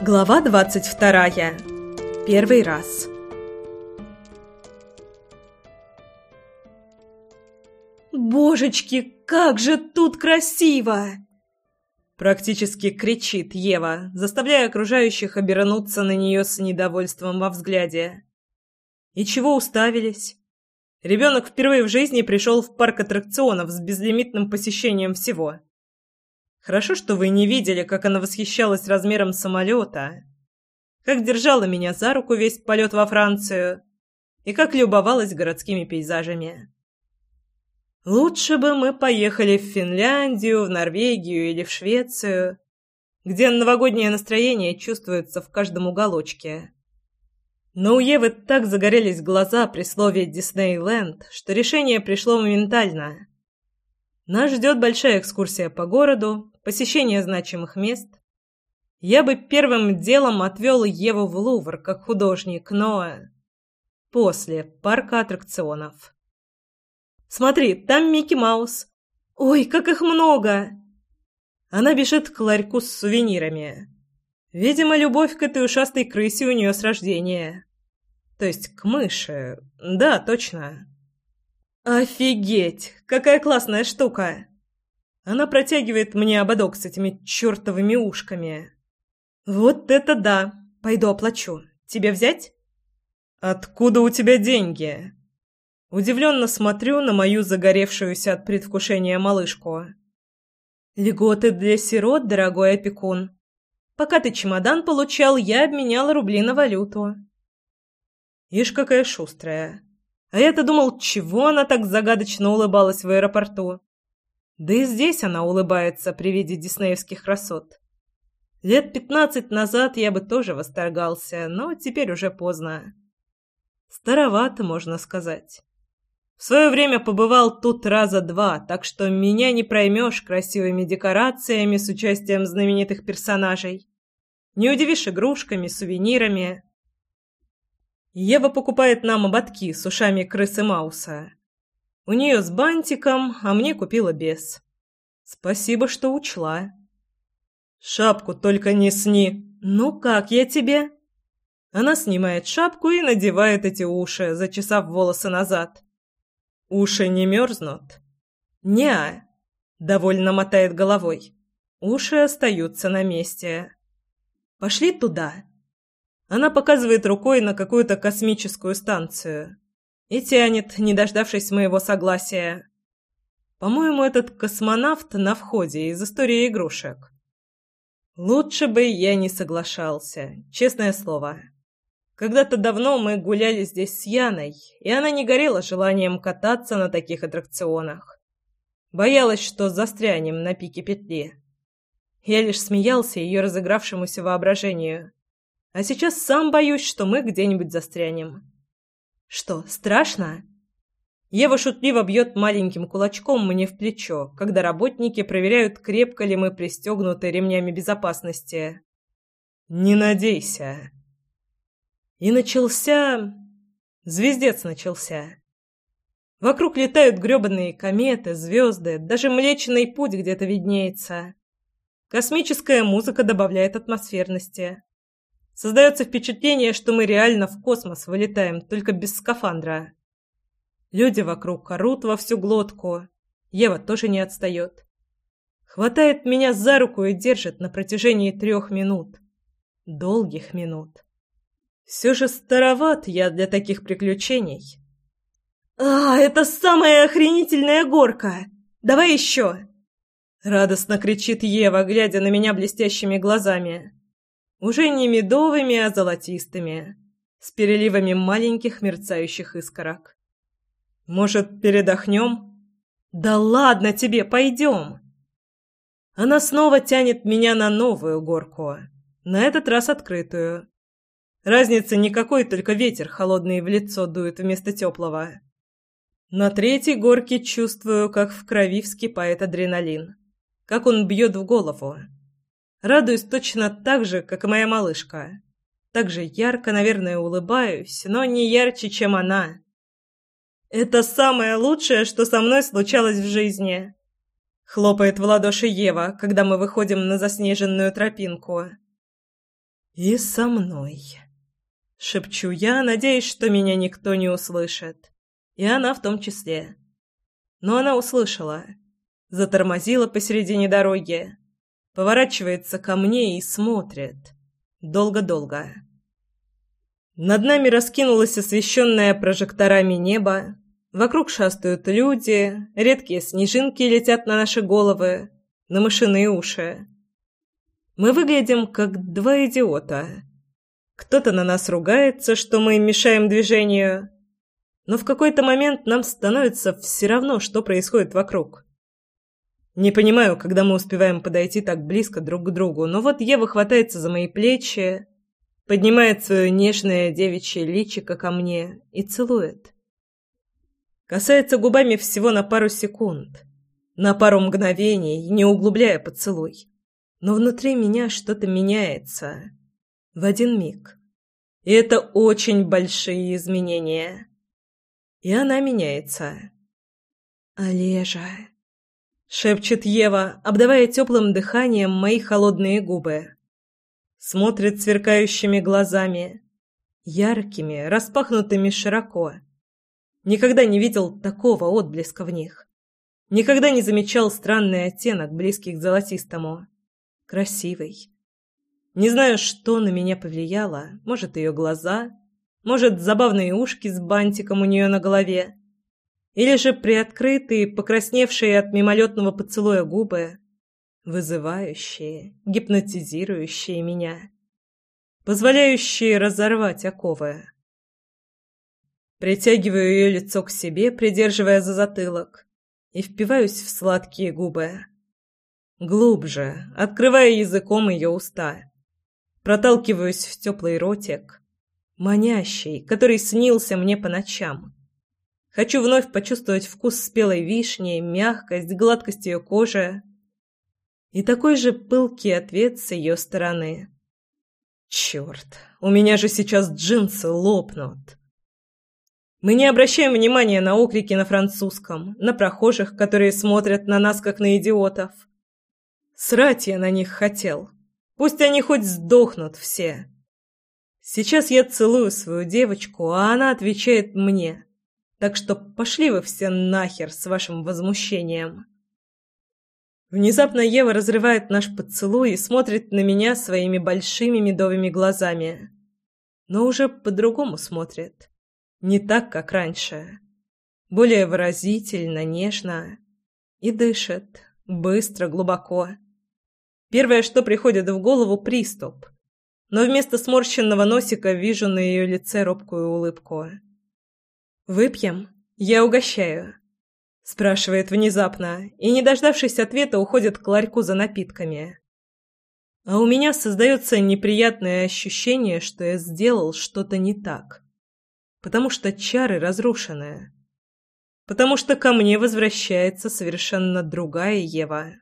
Глава двадцать вторая. Первый раз. «Божечки, как же тут красиво!» Практически кричит Ева, заставляя окружающих обернуться на нее с недовольством во взгляде. И чего уставились? Ребенок впервые в жизни пришел в парк аттракционов с безлимитным посещением всего. Хорошо, что вы не видели, как она восхищалась размером самолета, как держала меня за руку весь полет во Францию и как любовалась городскими пейзажами. Лучше бы мы поехали в Финляндию, в Норвегию или в Швецию, где новогоднее настроение чувствуется в каждом уголочке. Но у Евы так загорелись глаза при слове «Диснейленд», что решение пришло моментально. Нас ждет большая экскурсия по городу, посещение значимых мест. Я бы первым делом отвел Еву в Лувр как художник, но... После парка аттракционов. Смотри, там Микки Маус. Ой, как их много! Она бежит к ларьку с сувенирами. Видимо, любовь к этой ушастой крысе у нее с рождения. То есть к мыши. Да, точно. «Офигеть! Какая классная штука!» Она протягивает мне ободок с этими чертовыми ушками. «Вот это да! Пойду оплачу. Тебе взять?» «Откуда у тебя деньги?» Удивленно смотрю на мою загоревшуюся от предвкушения малышку. «Льготы для сирот, дорогой опекун. Пока ты чемодан получал, я обменяла рубли на валюту». Ишь, какая шустрая. А я-то думал, чего она так загадочно улыбалась в аэропорту. Да и здесь она улыбается при виде диснеевских красот. Лет пятнадцать назад я бы тоже восторгался, но теперь уже поздно. Старовато, можно сказать. В свое время побывал тут раза два, так что меня не проймешь красивыми декорациями с участием знаменитых персонажей. Не удивишь игрушками, сувенирами. Ева покупает нам ободки с ушами крысы Мауса. У нее с бантиком, а мне купила без. Спасибо, что учла. Шапку только не сни. Ну как я тебе? Она снимает шапку и надевает эти уши, зачесав волосы назад. Уши не мерзнут? Неа. Довольно мотает головой. Уши остаются на месте. Пошли туда. Она показывает рукой на какую-то космическую станцию и тянет, не дождавшись моего согласия. По-моему, этот космонавт на входе из истории игрушек. Лучше бы я не соглашался, честное слово. Когда-то давно мы гуляли здесь с Яной, и она не горела желанием кататься на таких аттракционах. Боялась, что застрянем на пике петли. Я лишь смеялся ее разыгравшемуся воображению. А сейчас сам боюсь, что мы где-нибудь застрянем. Что, страшно? Ева шутливо бьет маленьким кулачком мне в плечо, когда работники проверяют, крепко ли мы пристегнуты ремнями безопасности. «Не надейся!» И начался... Звездец начался. Вокруг летают грёбаные кометы, звезды, даже Млечный Путь где-то виднеется. Космическая музыка добавляет атмосферности. Создается впечатление, что мы реально в космос вылетаем, только без скафандра. Люди вокруг орут во всю глотку. Ева тоже не отстает. Хватает меня за руку и держит на протяжении трех минут. Долгих минут. Все же староват я для таких приключений. «А, это самая охренительная горка! Давай еще!» Радостно кричит Ева, глядя на меня блестящими глазами. Уже не медовыми, а золотистыми, с переливами маленьких мерцающих искорок. «Может, передохнем?» «Да ладно тебе, пойдем!» Она снова тянет меня на новую горку, на этот раз открытую. Разницы никакой, только ветер холодный в лицо дует вместо теплого. На третьей горке чувствую, как в крови вскипает адреналин, как он бьет в голову. Радуюсь точно так же, как и моя малышка. Так же ярко, наверное, улыбаюсь, но не ярче, чем она. «Это самое лучшее, что со мной случалось в жизни!» Хлопает в ладоши Ева, когда мы выходим на заснеженную тропинку. «И со мной», — шепчу я, надеясь, что меня никто не услышит. И она в том числе. Но она услышала. Затормозила посередине дороги. Поворачивается ко мне и смотрит. Долго-долго. Над нами раскинулось освещенное прожекторами небо. Вокруг шастают люди, редкие снежинки летят на наши головы, на мышиные уши. Мы выглядим как два идиота. Кто-то на нас ругается, что мы мешаем движению, но в какой-то момент нам становится все равно, что происходит вокруг. Не понимаю, когда мы успеваем подойти так близко друг к другу, но вот Ева хватается за мои плечи, поднимает свое нежное девичье личико ко мне и целует. Касается губами всего на пару секунд, на пару мгновений, не углубляя поцелуй. Но внутри меня что-то меняется. В один миг. И это очень большие изменения. И она меняется. «Олежа», — шепчет Ева, обдавая теплым дыханием мои холодные губы. Смотрит сверкающими глазами, яркими, распахнутыми широко. Никогда не видел такого отблеска в них. Никогда не замечал странный оттенок, близкий к золотистому красивой. Не знаю, что на меня повлияло. Может, ее глаза, может, забавные ушки с бантиком у нее на голове, или же приоткрытые, покрасневшие от мимолетного поцелуя губы, вызывающие, гипнотизирующие меня, позволяющие разорвать оковы. Притягиваю ее лицо к себе, придерживая за затылок, и впиваюсь в сладкие губы. Глубже, открывая языком ее уста. Проталкиваюсь в теплый ротик, манящий, который снился мне по ночам. Хочу вновь почувствовать вкус спелой вишни, мягкость, гладкость ее кожи. И такой же пылкий ответ с ее стороны. Черт, у меня же сейчас джинсы лопнут. Мы не обращаем внимания на окрики на французском, на прохожих, которые смотрят на нас, как на идиотов. Срать я на них хотел. Пусть они хоть сдохнут все. Сейчас я целую свою девочку, а она отвечает мне. Так что пошли вы все нахер с вашим возмущением. Внезапно Ева разрывает наш поцелуй и смотрит на меня своими большими медовыми глазами. Но уже по-другому смотрит. Не так, как раньше. Более выразительно, нежно. И дышит. Быстро, глубоко. Первое, что приходит в голову – приступ. Но вместо сморщенного носика вижу на ее лице робкую улыбку. «Выпьем? Я угощаю», – спрашивает внезапно, и, не дождавшись ответа, уходит к ларьку за напитками. А у меня создается неприятное ощущение, что я сделал что-то не так. Потому что чары разрушены. Потому что ко мне возвращается совершенно другая Ева.